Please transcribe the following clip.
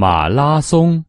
马拉松。